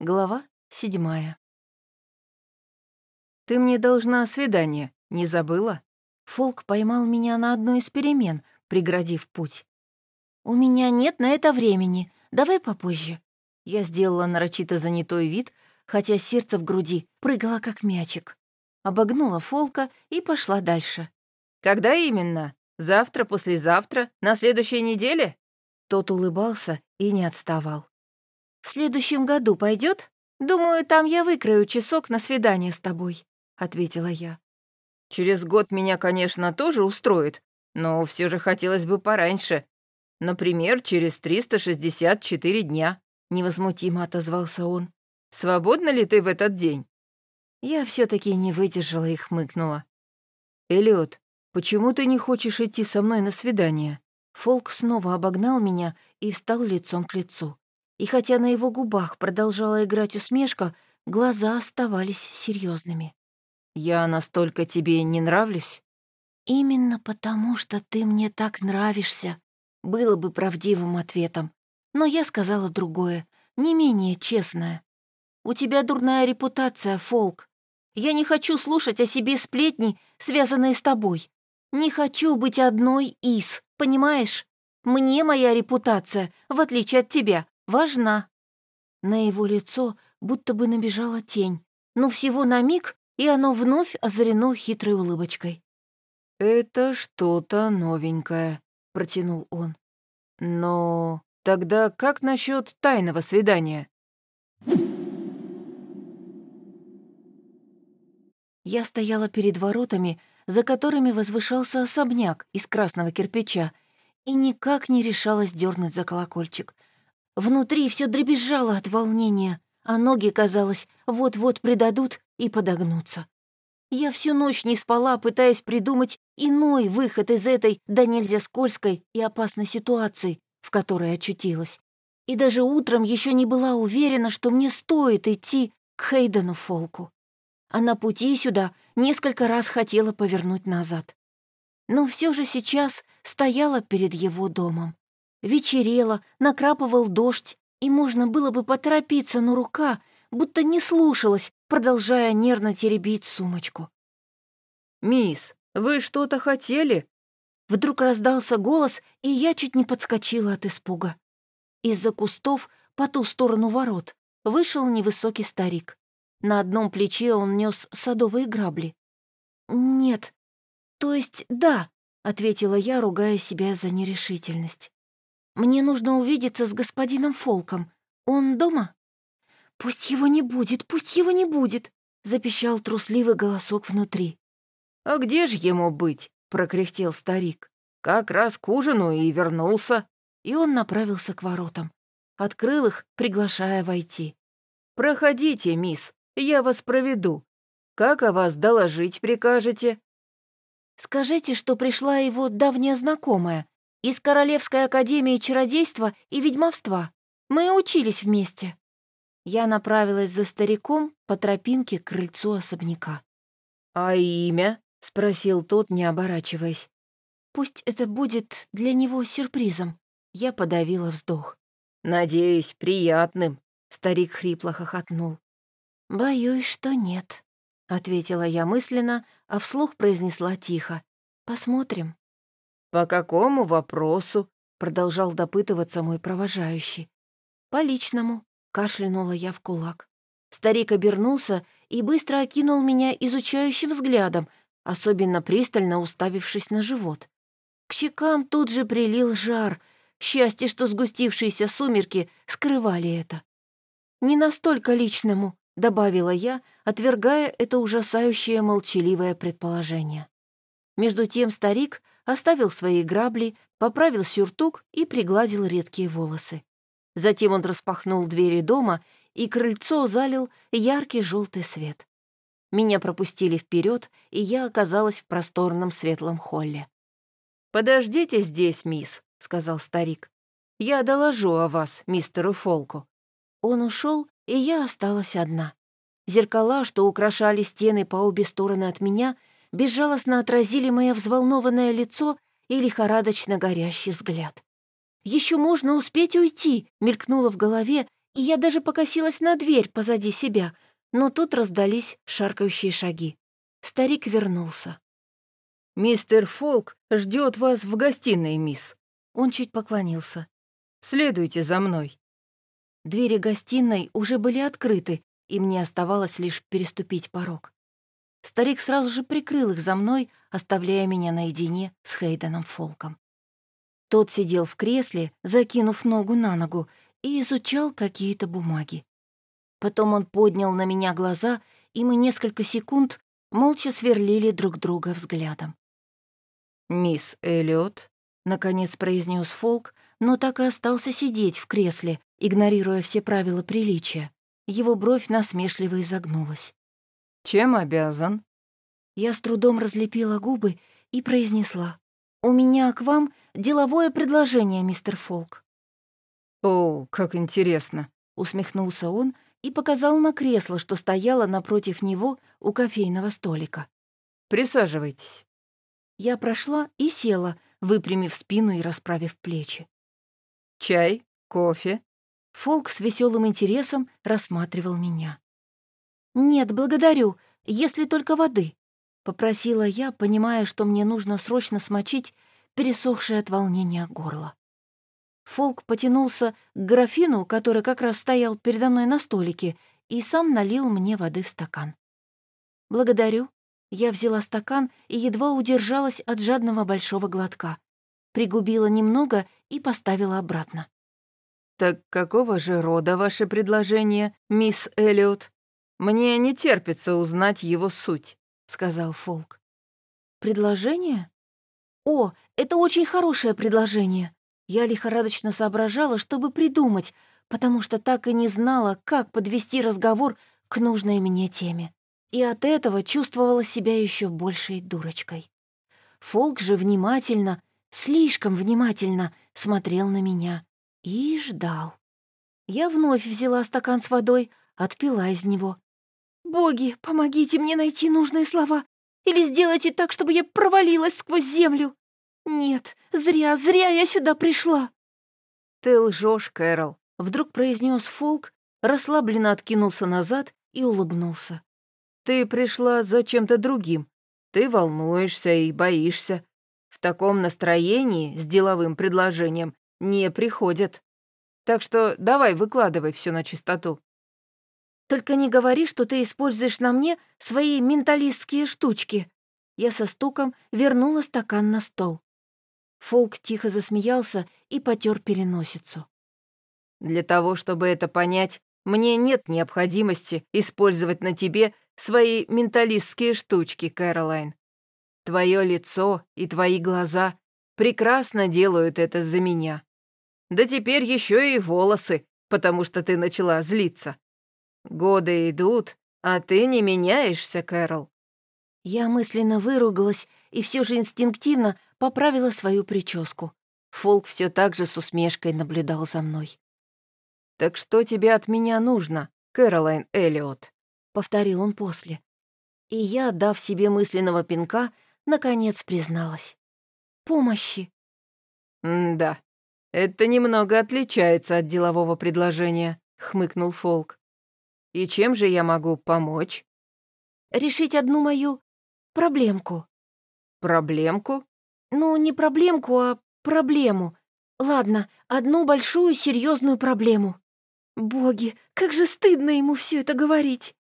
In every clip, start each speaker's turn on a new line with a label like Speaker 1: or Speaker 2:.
Speaker 1: Глава седьмая. «Ты мне должна свидание, не забыла?» Фолк поймал меня на одну из перемен, преградив путь. «У меня нет на это времени. Давай попозже». Я сделала нарочито занятой вид, хотя сердце в груди прыгало как мячик. Обогнула Фолка и пошла дальше. «Когда именно? Завтра, послезавтра, на следующей неделе?» Тот улыбался и не отставал. «В следующем году пойдет? Думаю, там я выкрою часок на свидание с тобой», — ответила я. «Через год меня, конечно, тоже устроит, но все же хотелось бы пораньше. Например, через 364 дня», — невозмутимо отозвался он. «Свободна ли ты в этот день?» Я все таки не выдержала и хмыкнула. «Эллиот, почему ты не хочешь идти со мной на свидание?» Фолк снова обогнал меня и встал лицом к лицу и хотя на его губах продолжала играть усмешка, глаза оставались серьезными. «Я настолько тебе не нравлюсь?» «Именно потому, что ты мне так нравишься», было бы правдивым ответом. Но я сказала другое, не менее честное. «У тебя дурная репутация, Фолк. Я не хочу слушать о себе сплетни, связанные с тобой. Не хочу быть одной из, понимаешь? Мне моя репутация, в отличие от тебя, важна». На его лицо будто бы набежала тень, но всего на миг, и оно вновь озарено хитрой улыбочкой. «Это что-то новенькое», — протянул он. «Но тогда как насчет тайного свидания?» Я стояла перед воротами, за которыми возвышался особняк из красного кирпича, и никак не решалась дернуть за колокольчик — Внутри все дребезжало от волнения, а ноги, казалось, вот-вот предадут и подогнутся. Я всю ночь не спала, пытаясь придумать иной выход из этой да нельзя скользкой и опасной ситуации, в которой очутилась. И даже утром еще не была уверена, что мне стоит идти к Хейдену Фолку. А на пути сюда несколько раз хотела повернуть назад. Но все же сейчас стояла перед его домом. Вечерело, накрапывал дождь, и можно было бы поторопиться, но рука будто не слушалась, продолжая нервно теребить сумочку. «Мисс, вы что-то хотели?» Вдруг раздался голос, и я чуть не подскочила от испуга. Из-за кустов по ту сторону ворот вышел невысокий старик. На одном плече он нес садовые грабли. «Нет, то есть да», — ответила я, ругая себя за нерешительность. Мне нужно увидеться с господином Фолком. Он дома?» «Пусть его не будет, пусть его не будет!» — запищал трусливый голосок внутри. «А где же ему быть?» — прокряхтел старик. «Как раз к ужину и вернулся». И он направился к воротам. Открыл их, приглашая войти. «Проходите, мисс, я вас проведу. Как о вас доложить прикажете?» «Скажите, что пришла его давняя знакомая, из Королевской академии чародейства и ведьмовства. Мы учились вместе». Я направилась за стариком по тропинке к крыльцу особняка. «А имя?» — спросил тот, не оборачиваясь. «Пусть это будет для него сюрпризом». Я подавила вздох. «Надеюсь, приятным», — старик хрипло хохотнул. «Боюсь, что нет», — ответила я мысленно, а вслух произнесла тихо. «Посмотрим». «По какому вопросу?» — продолжал допытываться мой провожающий. «По личному», — кашлянула я в кулак. Старик обернулся и быстро окинул меня изучающим взглядом, особенно пристально уставившись на живот. К щекам тут же прилил жар. Счастье, что сгустившиеся сумерки скрывали это. «Не настолько личному», — добавила я, отвергая это ужасающее молчаливое предположение. Между тем старик оставил свои грабли, поправил сюртук и пригладил редкие волосы. Затем он распахнул двери дома, и крыльцо залил яркий желтый свет. Меня пропустили вперед, и я оказалась в просторном светлом холле. «Подождите здесь, мисс», — сказал старик. «Я доложу о вас, мистеру Фолку». Он ушел, и я осталась одна. Зеркала, что украшали стены по обе стороны от меня, безжалостно отразили мое взволнованное лицо и лихорадочно горящий взгляд. Еще можно успеть уйти», — мелькнуло в голове, и я даже покосилась на дверь позади себя, но тут раздались шаркающие шаги. Старик вернулся.
Speaker 2: «Мистер Фолк ждет вас в гостиной, мисс».
Speaker 1: Он чуть поклонился.
Speaker 2: «Следуйте за мной».
Speaker 1: Двери гостиной уже были открыты, и мне оставалось лишь переступить порог. Старик сразу же прикрыл их за мной, оставляя меня наедине с Хейденом Фолком. Тот сидел в кресле, закинув ногу на ногу, и изучал какие-то бумаги. Потом он поднял на меня глаза, и мы несколько секунд молча сверлили друг друга взглядом.
Speaker 2: «Мисс Эллиот», — наконец произнес Фолк, но так и остался сидеть в кресле, игнорируя все правила приличия.
Speaker 1: Его бровь насмешливо изогнулась.
Speaker 2: «Чем обязан?»
Speaker 1: Я с трудом разлепила губы и произнесла. «У меня к вам деловое предложение, мистер Фолк».
Speaker 2: «О, как интересно!»
Speaker 1: — усмехнулся он и показал на кресло, что стояло напротив него у кофейного столика.
Speaker 2: «Присаживайтесь».
Speaker 1: Я прошла и села, выпрямив спину и расправив плечи.
Speaker 2: «Чай? Кофе?»
Speaker 1: Фолк с веселым интересом рассматривал меня. «Нет, благодарю, если только воды», — попросила я, понимая, что мне нужно срочно смочить пересохшее от волнения горло. Фолк потянулся к графину, который как раз стоял передо мной на столике, и сам налил мне воды в стакан. «Благодарю». Я взяла стакан и едва удержалась от жадного большого глотка. Пригубила немного и поставила обратно.
Speaker 2: «Так какого же рода ваше предложение, мисс Эллиот?» «Мне не терпится узнать его суть», — сказал Фолк.
Speaker 1: «Предложение? О, это очень хорошее предложение!» Я лихорадочно соображала, чтобы придумать, потому что так и не знала, как подвести разговор к нужной мне теме. И от этого чувствовала себя еще большей дурочкой. Фолк же внимательно, слишком внимательно смотрел на меня и ждал. Я вновь взяла стакан с водой, отпила из него. «Боги, помогите мне найти нужные слова! Или сделайте так, чтобы я провалилась сквозь землю! Нет, зря, зря я сюда пришла!»
Speaker 2: «Ты лжешь, Кэрол», — вдруг произнес Фолк, расслабленно откинулся назад и улыбнулся. «Ты пришла за чем-то другим. Ты волнуешься и боишься. В таком настроении с деловым предложением не приходят. Так что давай выкладывай все на чистоту».
Speaker 1: Только не говори, что ты используешь на мне свои менталистские штучки». Я со стуком вернула стакан на стол. Фолк тихо засмеялся и потер переносицу.
Speaker 2: «Для того, чтобы это понять, мне нет необходимости использовать на тебе свои менталистские штучки, Кэролайн. Твое лицо и твои глаза прекрасно делают это за меня. Да теперь еще и волосы, потому что ты начала злиться. Годы идут, а ты не меняешься, Кэрол».
Speaker 1: Я мысленно выругалась и все же инстинктивно поправила свою прическу. Фолк все так же с усмешкой наблюдал за мной.
Speaker 2: «Так что тебе от меня нужно, Кэролайн Эллиот?» — повторил он после.
Speaker 1: И я, дав себе мысленного пинка, наконец призналась. «Помощи».
Speaker 2: «Да, это немного отличается от делового предложения», — хмыкнул Фолк. И чем же я могу помочь?
Speaker 1: Решить одну мою проблемку.
Speaker 2: Проблемку?
Speaker 1: Ну, не проблемку, а проблему. Ладно, одну большую серьезную проблему. Боги, как же стыдно ему все это говорить.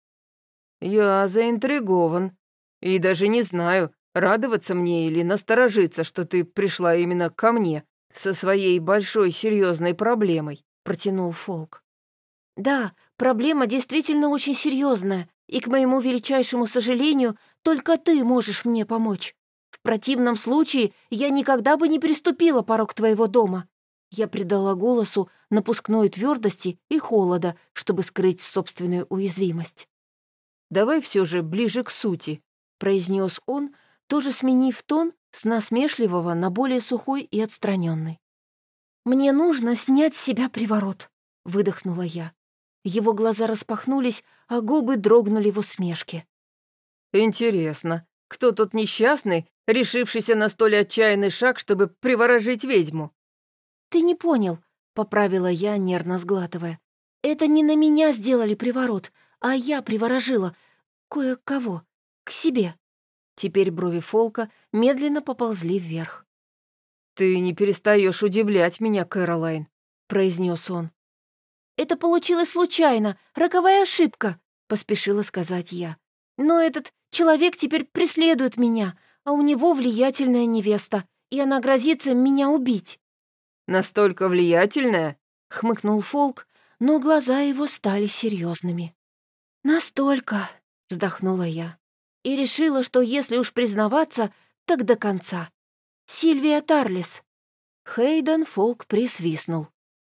Speaker 2: Я заинтригован. И даже не знаю, радоваться мне или насторожиться, что ты пришла именно ко мне со своей большой серьезной проблемой, протянул Фолк.
Speaker 1: Да, проблема действительно очень серьезная, и, к моему величайшему сожалению, только ты можешь мне помочь. В противном случае я никогда бы не переступила порог твоего дома. Я придала голосу напускной твердости и холода, чтобы скрыть собственную уязвимость.
Speaker 2: «Давай все же ближе к сути», — произнес он, тоже сменив тон с насмешливого на более сухой и отстраненный.
Speaker 1: «Мне нужно снять с себя приворот», — выдохнула я. Его глаза распахнулись, а губы дрогнули в усмешке.
Speaker 2: «Интересно, кто тот несчастный, решившийся на столь отчаянный шаг, чтобы приворожить ведьму?»
Speaker 1: «Ты не понял», — поправила я, нервно сглатывая. Это не на меня сделали приворот, а я приворожила кое-кого к себе. Теперь брови Фолка медленно поползли вверх.
Speaker 2: «Ты не перестаешь удивлять меня, Кэролайн», — произнес он.
Speaker 1: «Это получилось случайно, роковая ошибка», — поспешила сказать я. «Но этот человек теперь преследует меня, а у него влиятельная невеста, и она грозится меня убить».
Speaker 2: «Настолько влиятельная?»
Speaker 1: — хмыкнул Фолк, но глаза его стали серьезными. «Настолько», — вздохнула я, и решила, что если уж признаваться, так до конца. Сильвия Тарлис. Хейден Фолк присвистнул.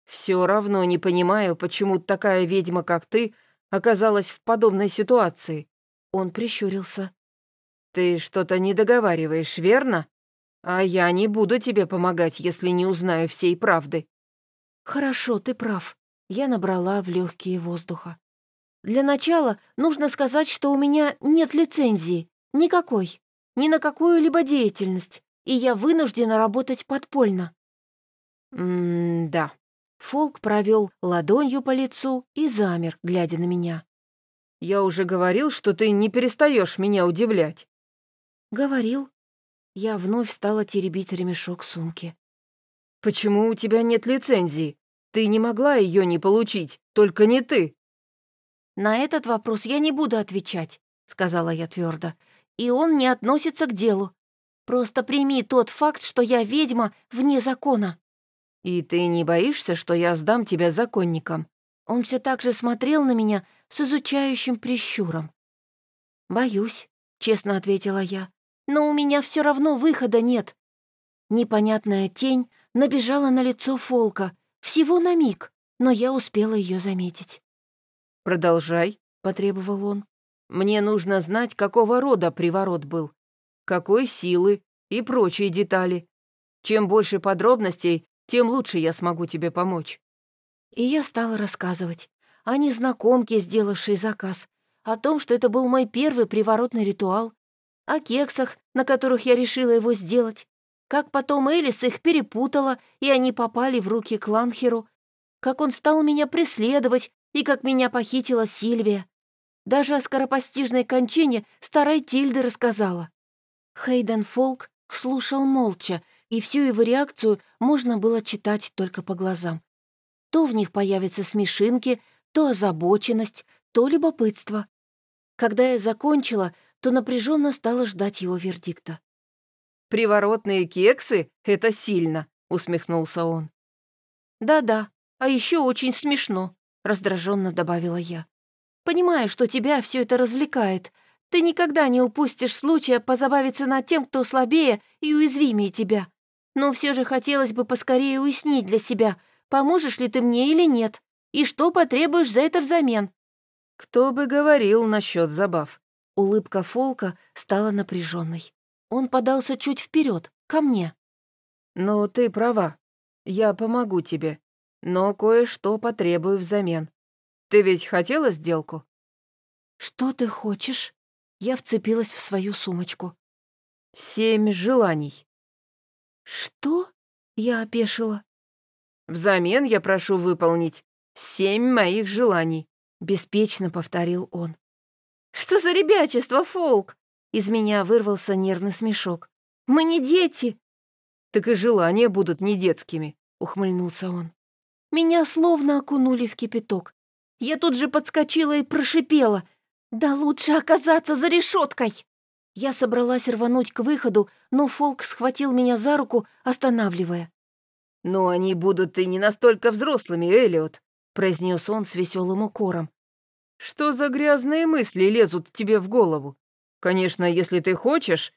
Speaker 2: Все равно не понимаю, почему такая ведьма, как ты, оказалась в подобной ситуации». Он прищурился. «Ты что-то не договариваешь, верно? А я не буду тебе помогать, если не узнаю всей правды».
Speaker 1: «Хорошо, ты прав». Я набрала в легкие воздуха. «Для начала нужно сказать, что у меня нет лицензии. Никакой. Ни на какую-либо деятельность. И я вынуждена работать подпольно».
Speaker 2: «М-да»,
Speaker 1: Фолк провел ладонью по лицу и замер, глядя на меня.
Speaker 2: «Я уже говорил, что ты не перестаешь меня удивлять».
Speaker 1: «Говорил». Я вновь стала теребить ремешок сумки.
Speaker 2: «Почему у тебя нет лицензии? Ты не могла ее не получить, только не ты».
Speaker 1: «На этот вопрос я не буду отвечать», — сказала я твердо. «И он не относится к делу. Просто прими тот факт, что я ведьма вне закона».
Speaker 2: «И ты не боишься, что я сдам тебя законникам?»
Speaker 1: Он все так же смотрел на меня с изучающим прищуром. «Боюсь», — честно ответила я, «но у меня все равно выхода нет». Непонятная тень набежала на лицо Фолка, всего на миг, но я успела ее заметить.
Speaker 2: «Продолжай», — потребовал он. «Мне нужно знать, какого рода приворот был, какой силы и прочие детали. Чем больше подробностей, тем лучше я смогу тебе помочь».
Speaker 1: И я стала рассказывать о незнакомке, сделавшей заказ, о том, что это был мой первый приворотный ритуал, о кексах, на которых я решила его сделать, как потом Элис их перепутала, и они попали в руки Кланхеру, как он стал меня преследовать и как меня похитила Сильвия. Даже о скоропостижной кончине старой Тильды рассказала. Хейден Фолк слушал молча, и всю его реакцию можно было читать только по глазам. То в них появятся смешинки, то озабоченность, то любопытство. Когда я закончила, то напряженно стала ждать его вердикта.
Speaker 2: «Приворотные кексы — это сильно», — усмехнулся он.
Speaker 1: «Да-да, а еще очень смешно», — раздраженно добавила я. «Понимаю, что тебя все это развлекает. Ты никогда не упустишь случая позабавиться над тем, кто слабее и уязвимее тебя. Но все же хотелось бы поскорее уяснить для себя, поможешь ли ты мне или нет, и что потребуешь за это взамен».
Speaker 2: «Кто бы говорил насчет забав?»
Speaker 1: Улыбка Фолка стала напряженной. Он подался чуть вперед, ко мне.
Speaker 2: «Ну, ты права. Я помогу тебе, но кое-что потребую взамен. Ты ведь хотела сделку?»
Speaker 1: «Что ты хочешь?» Я вцепилась в свою сумочку.
Speaker 2: «Семь желаний».
Speaker 1: «Что?» — я опешила.
Speaker 2: «Взамен я прошу выполнить семь моих желаний», — беспечно повторил он.
Speaker 1: «Что за ребячество, Фолк?» Из меня вырвался нервный смешок. «Мы не дети!»
Speaker 2: «Так и желания будут не детскими», — ухмыльнулся он.
Speaker 1: Меня словно окунули в кипяток. Я тут же подскочила и прошипела. «Да лучше оказаться за решеткой!» Я собралась рвануть к выходу, но Фолк схватил меня за руку, останавливая.
Speaker 2: «Но они будут и не настолько взрослыми, Элиот», — произнес он с веселым укором. «Что за грязные мысли лезут тебе в голову? Конечно, если ты хочешь...»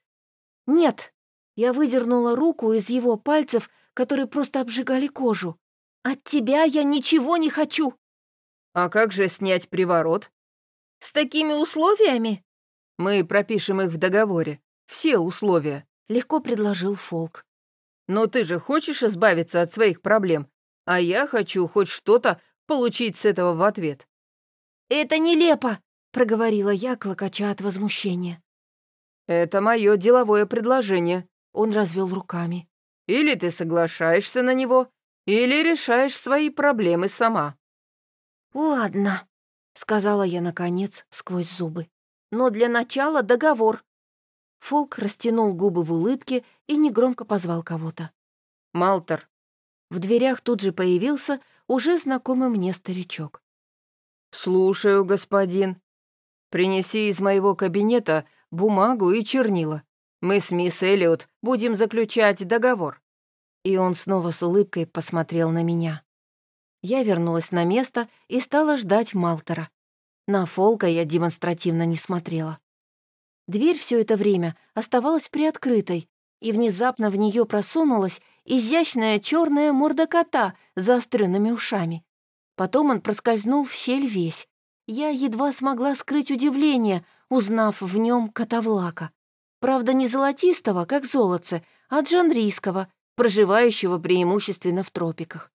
Speaker 1: «Нет». Я выдернула руку из его пальцев, которые просто обжигали кожу. «От тебя я ничего не хочу!»
Speaker 2: «А как же снять приворот?»
Speaker 1: «С такими условиями?»
Speaker 2: Мы пропишем их в договоре. Все условия», — легко предложил Фолк. «Но ты же хочешь избавиться от своих проблем, а я хочу хоть что-то получить с этого в ответ».
Speaker 1: «Это нелепо», — проговорила я, клокоча от возмущения.
Speaker 2: «Это мое деловое предложение», —
Speaker 1: он развел руками.
Speaker 2: «Или ты соглашаешься на него, или решаешь свои проблемы сама».
Speaker 1: «Ладно», — сказала я, наконец, сквозь зубы. «Но для начала договор». Фолк растянул губы в улыбке и негромко позвал кого-то.
Speaker 2: «Малтер».
Speaker 1: В дверях тут же появился уже знакомый мне старичок.
Speaker 2: «Слушаю, господин. Принеси из моего кабинета бумагу и чернила. Мы с мисс Эллиот будем заключать договор».
Speaker 1: И он снова с улыбкой посмотрел на меня. Я вернулась на место и стала ждать Малтера. На Фолка я демонстративно не смотрела. Дверь все это время оставалась приоткрытой, и внезапно в нее просунулась изящная черная морда кота с заостренными ушами. Потом он проскользнул в щель весь. Я едва смогла скрыть удивление, узнав в нем котовлака. Правда, не золотистого, как золотце, а джанрийского, проживающего преимущественно в тропиках.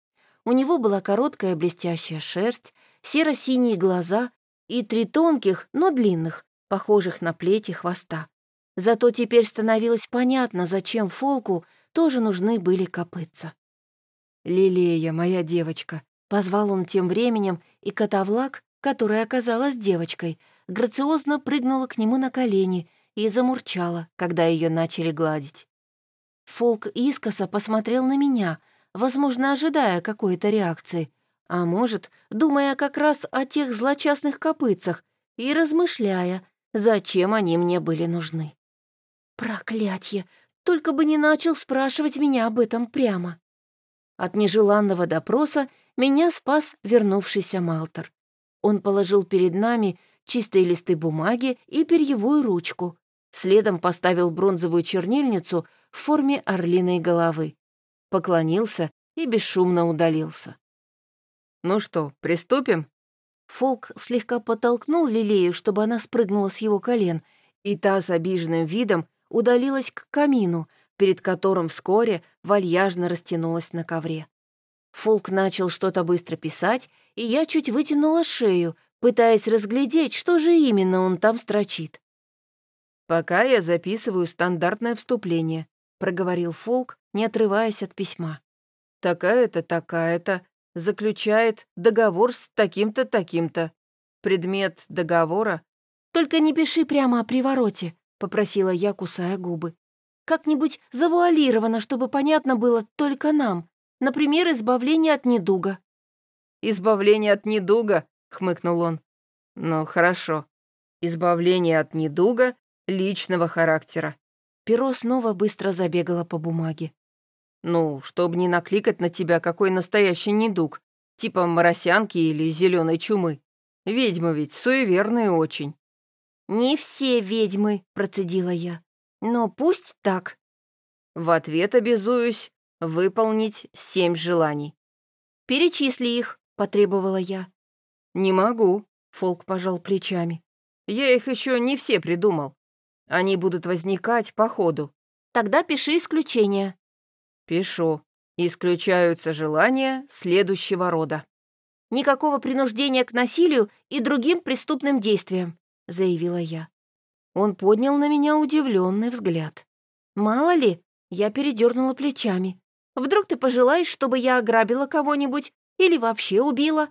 Speaker 1: У него была короткая блестящая шерсть, серо-синие глаза и три тонких, но длинных, похожих на плети хвоста. Зато теперь становилось понятно, зачем Фолку тоже нужны были копытца.
Speaker 2: «Лилея, моя девочка», —
Speaker 1: позвал он тем временем, и котовлак, которая оказалась девочкой, грациозно прыгнула к нему на колени и замурчала, когда ее начали гладить. Фолк искоса посмотрел на меня — возможно, ожидая какой-то реакции, а может, думая как раз о тех злочастных копытцах и размышляя, зачем они мне были нужны. Проклятье! Только бы не начал спрашивать меня об этом прямо. От нежеланного допроса меня спас вернувшийся Малтер. Он положил перед нами чистые листы бумаги и перьевую ручку. Следом поставил бронзовую чернильницу в форме орлиной головы поклонился и бесшумно удалился.
Speaker 2: «Ну что, приступим?»
Speaker 1: Фолк слегка подтолкнул Лилею, чтобы она спрыгнула с его колен, и та с обиженным видом удалилась к камину, перед которым вскоре вальяжно растянулась на ковре. Фолк начал что-то быстро писать, и я чуть вытянула шею, пытаясь разглядеть, что же именно он там строчит.
Speaker 2: «Пока я записываю стандартное вступление», — проговорил Фолк, не отрываясь от письма. «Такая-то, такая-то заключает договор с таким-то, таким-то. Предмет договора...»
Speaker 1: «Только не пиши прямо о привороте», — попросила я, кусая губы. «Как-нибудь завуалировано, чтобы понятно было только нам. Например, избавление от недуга».
Speaker 2: «Избавление от недуга?» — хмыкнул он. «Ну, хорошо. Избавление от недуга личного характера.
Speaker 1: Перо снова быстро забегало по бумаге.
Speaker 2: «Ну, чтобы не накликать на тебя какой настоящий недуг, типа моросянки или зеленой чумы. Ведьмы ведь суеверные очень».
Speaker 1: «Не все ведьмы», — процедила я. «Но пусть так».
Speaker 2: В ответ обязуюсь выполнить семь желаний.
Speaker 1: «Перечисли их», — потребовала я.
Speaker 2: «Не могу», — Фолк пожал плечами. «Я их еще не все придумал. Они будут возникать по ходу.
Speaker 1: Тогда пиши исключения.
Speaker 2: Пишу. Исключаются желания следующего рода.
Speaker 1: Никакого принуждения к насилию и другим преступным действиям, заявила я. Он поднял на меня удивленный взгляд. Мало ли, я передернула плечами. Вдруг ты пожелаешь, чтобы я ограбила кого-нибудь или вообще убила?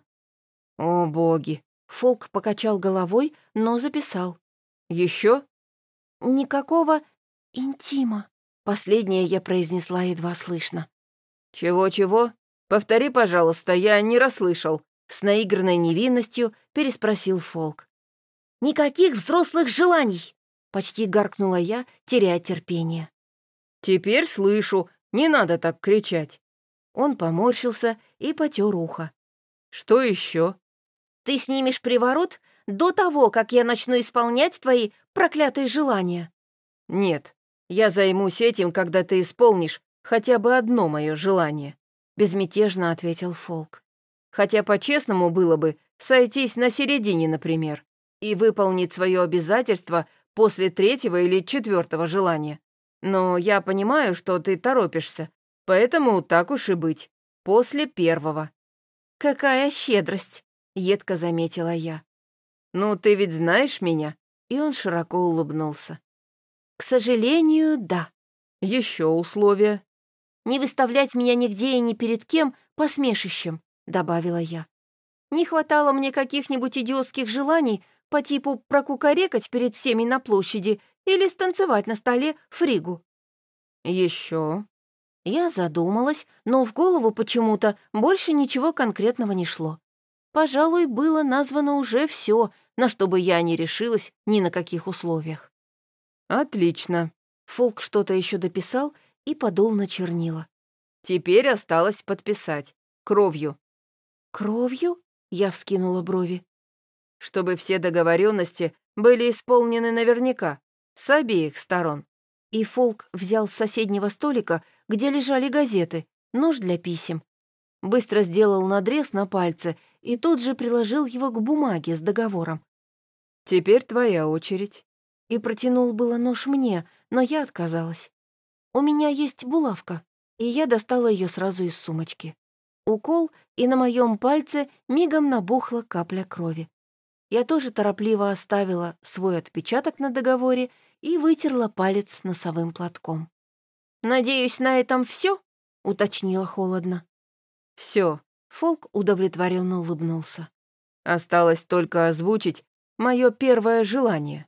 Speaker 2: О, боги!
Speaker 1: Фолк покачал головой, но записал.
Speaker 2: Еще?
Speaker 1: «Никакого интима», — последнее я произнесла едва слышно.
Speaker 2: «Чего-чего? Повтори, пожалуйста, я не расслышал», — с наигранной невинностью переспросил Фолк.
Speaker 1: «Никаких взрослых желаний!» — почти гаркнула я, теряя терпение.
Speaker 2: «Теперь слышу, не надо так кричать».
Speaker 1: Он поморщился и потер ухо.
Speaker 2: «Что еще?
Speaker 1: «Ты снимешь приворот до того, как я начну исполнять твои проклятые желания».
Speaker 2: «Нет, я займусь этим, когда ты исполнишь хотя бы одно мое желание», — безмятежно ответил Фолк. «Хотя по-честному было бы сойтись на середине, например, и выполнить свое обязательство после третьего или четвертого желания. Но я понимаю, что ты торопишься, поэтому так уж и быть, после первого».
Speaker 1: «Какая щедрость!» — едко заметила я.
Speaker 2: «Ну, ты ведь знаешь меня?»
Speaker 1: И он широко улыбнулся. «К сожалению, да».
Speaker 2: Еще условия?»
Speaker 1: «Не выставлять меня нигде и ни перед кем посмешищем», — добавила я. Не хватало мне каких-нибудь идиотских желаний по типу прокукарекать перед всеми на площади или станцевать на столе фригу.
Speaker 2: Еще.
Speaker 1: Я задумалась, но в голову почему-то больше ничего конкретного не шло. Пожалуй, было названо уже все, на что бы я не решилась ни на каких условиях.
Speaker 2: Отлично.
Speaker 1: Фолк что-то еще дописал и подул на чернила.
Speaker 2: Теперь осталось подписать. Кровью.
Speaker 1: Кровью? Я вскинула брови.
Speaker 2: Чтобы все договоренности были исполнены наверняка, с обеих сторон.
Speaker 1: И Фолк взял с соседнего столика, где лежали газеты, нож для писем. Быстро сделал надрез на пальце и тут же приложил его к бумаге с договором.
Speaker 2: «Теперь твоя очередь».
Speaker 1: И протянул было нож мне, но я отказалась. «У меня есть булавка», и я достала ее сразу из сумочки. Укол, и на моем пальце мигом набухла капля крови. Я тоже торопливо оставила свой отпечаток на договоре и вытерла палец носовым платком. «Надеюсь, на этом все? уточнила холодно.
Speaker 2: Все.
Speaker 1: Фолк удовлетворенно улыбнулся.
Speaker 2: «Осталось только озвучить мое первое желание».